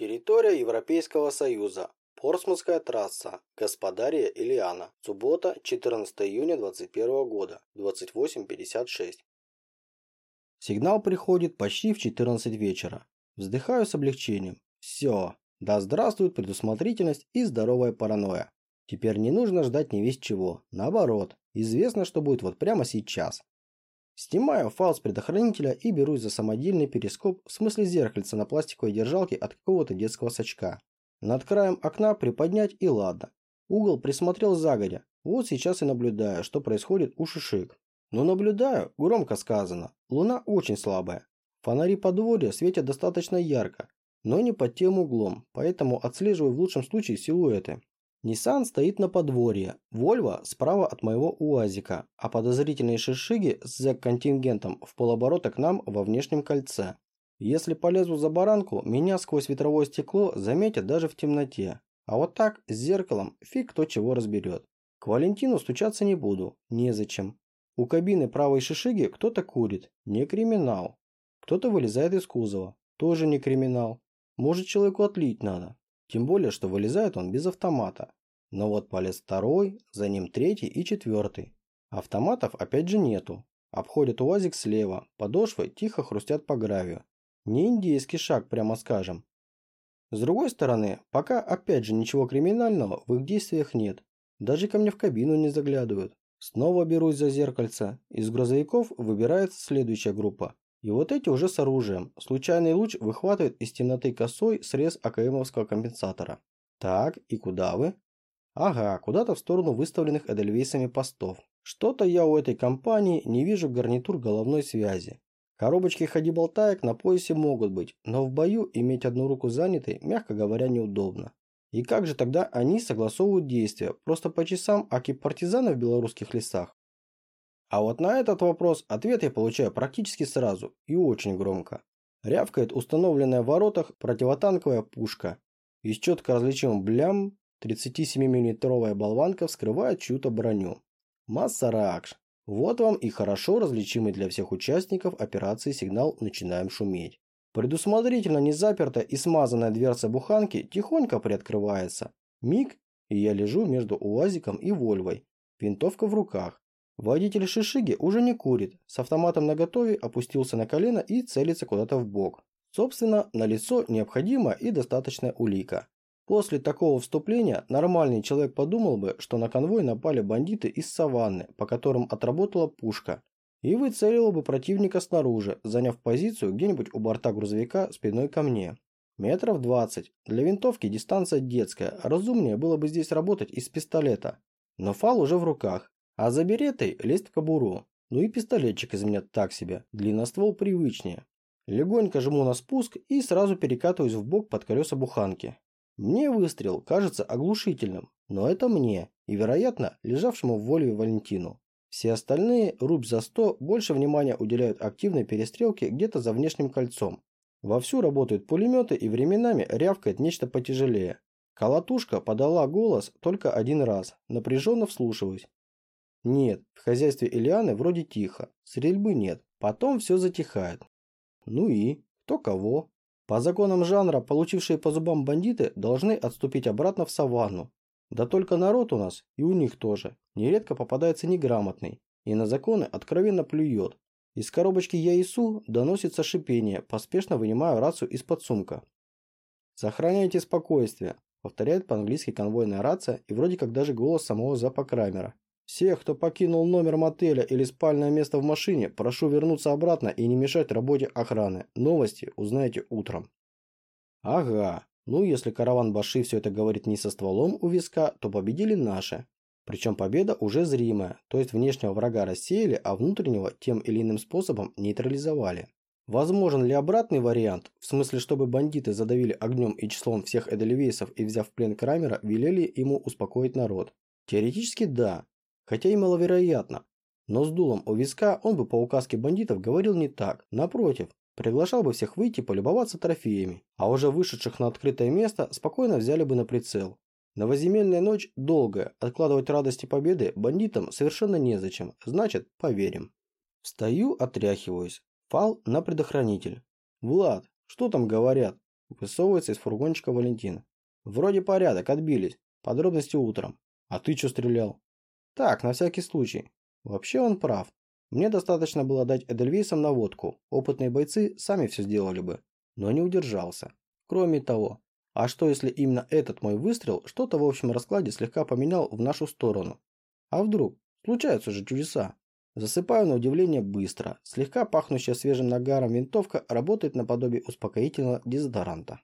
Территория Европейского Союза. Порсмутская трасса. Господария Ильяна. Суббота, 14 июня 2021 года. 28.56. Сигнал приходит почти в 14 вечера. Вздыхаю с облегчением. Все. Да здравствует предусмотрительность и здоровая паранойя. Теперь не нужно ждать не весь чего. Наоборот, известно, что будет вот прямо сейчас. Снимаю файл с предохранителя и берусь за самодельный перископ, в смысле зеркальца на пластиковой держалке от какого-то детского сачка. Над краем окна приподнять и ладно. Угол присмотрел загодя. Вот сейчас и наблюдаю, что происходит у шишик. Но наблюдаю, громко сказано. Луна очень слабая. Фонари подворья светят достаточно ярко, но не под тем углом, поэтому отслеживаю в лучшем случае силуэты. Nissan стоит на подворье, Volvo справа от моего УАЗика, а подозрительные шишиги с зэк-контингентом в полоборота к нам во внешнем кольце. Если полезу за баранку, меня сквозь ветровое стекло заметят даже в темноте. А вот так, с зеркалом, фиг кто чего разберет. К Валентину стучаться не буду, незачем. У кабины правой шишиги кто-то курит, не криминал. Кто-то вылезает из кузова, тоже не криминал. Может человеку отлить надо, тем более, что вылезает он без автомата. Но вот полез второй, за ним третий и четвертый. Автоматов опять же нету. Обходят УАЗик слева, подошвы тихо хрустят по гравию. Не индейский шаг, прямо скажем. С другой стороны, пока опять же ничего криминального в их действиях нет. Даже ко мне в кабину не заглядывают. Снова берусь за зеркальце. Из грузовиков выбирается следующая группа. И вот эти уже с оружием. Случайный луч выхватывает из темноты косой срез АКМовского компенсатора. Так, и куда вы? Ага, куда-то в сторону выставленных Эдельвейсами постов. Что-то я у этой компании не вижу гарнитур головной связи. Коробочки ходи-болтаек на поясе могут быть, но в бою иметь одну руку занятой, мягко говоря, неудобно. И как же тогда они согласовывают действия? Просто по часам аки партизаны в белорусских лесах? А вот на этот вопрос ответ я получаю практически сразу и очень громко. Рявкает установленная в воротах противотанковая пушка. И с четко различимым блям 37 миллиметровая болванка вскрывает чью-то броню. Массаракш. Вот вам и хорошо различимый для всех участников операции сигнал «Начинаем шуметь». Предусмотрительно не запертая и смазанная дверца буханки тихонько приоткрывается. Миг, и я лежу между УАЗиком и Вольвой. Винтовка в руках. Водитель Шишиги уже не курит, с автоматом наготове опустился на колено и целится куда-то в бок. Собственно, на лицо необходима и достаточная улика. После такого вступления нормальный человек подумал бы, что на конвой напали бандиты из саванны, по которым отработала пушка, и выцелил бы противника снаружи, заняв позицию где-нибудь у борта грузовика спиной ко мне. Метров 20. Для винтовки дистанция детская, разумнее было бы здесь работать из пистолета. Но фал уже в руках, а за беретой лезть в кобуру. Ну и пистолетчик из меня так себе, длинноствол привычнее. Легонько жму на спуск и сразу перекатываюсь в бок под колеса буханки. Мне выстрел кажется оглушительным, но это мне и, вероятно, лежавшему в воле Валентину. Все остальные, рубь за сто, больше внимания уделяют активной перестрелке где-то за внешним кольцом. Вовсю работают пулеметы и временами рявкает нечто потяжелее. Колотушка подала голос только один раз, напряженно вслушиваясь. Нет, в хозяйстве Ильяны вроде тихо, стрельбы нет, потом все затихает. Ну и, кто кого. По законам жанра, получившие по зубам бандиты должны отступить обратно в саванну. Да только народ у нас, и у них тоже, нередко попадается неграмотный, и на законы откровенно плюет. Из коробочки ЯИСУ доносится шипение, поспешно вынимаю рацию из-под сумка. «Сохраняйте спокойствие», повторяет по-английски конвойная рация и вроде как даже голос самого Запа Крамера. Всех, кто покинул номер мотеля или спальное место в машине, прошу вернуться обратно и не мешать работе охраны. Новости узнаете утром. Ага. Ну, если караван Баши все это говорит не со стволом у виска, то победили наши. Причем победа уже зримая, то есть внешнего врага рассеяли, а внутреннего тем или иным способом нейтрализовали. Возможен ли обратный вариант, в смысле, чтобы бандиты задавили огнем и числом всех эдельвейсов и, взяв в плен Крамера, велели ему успокоить народ? Теоретически да, хотя и маловероятно. Но с дулом у виска он бы по указке бандитов говорил не так. Напротив, приглашал бы всех выйти полюбоваться трофеями, а уже вышедших на открытое место спокойно взяли бы на прицел. Новоземельная ночь долгая, откладывать радости победы бандитам совершенно незачем, значит, поверим. Встаю, отряхиваюсь. Фал на предохранитель. Влад, что там говорят? Высовывается из фургончика Валентин. Вроде порядок, отбились. Подробности утром. А ты что стрелял? Так, на всякий случай. Вообще он прав. Мне достаточно было дать Эдельвейсам наводку. Опытные бойцы сами все сделали бы. Но не удержался. Кроме того, а что если именно этот мой выстрел что-то в общем раскладе слегка поменял в нашу сторону? А вдруг? Случаются же чудеса. Засыпаю на удивление быстро. Слегка пахнущая свежим нагаром винтовка работает наподобие успокоительного дезодоранта.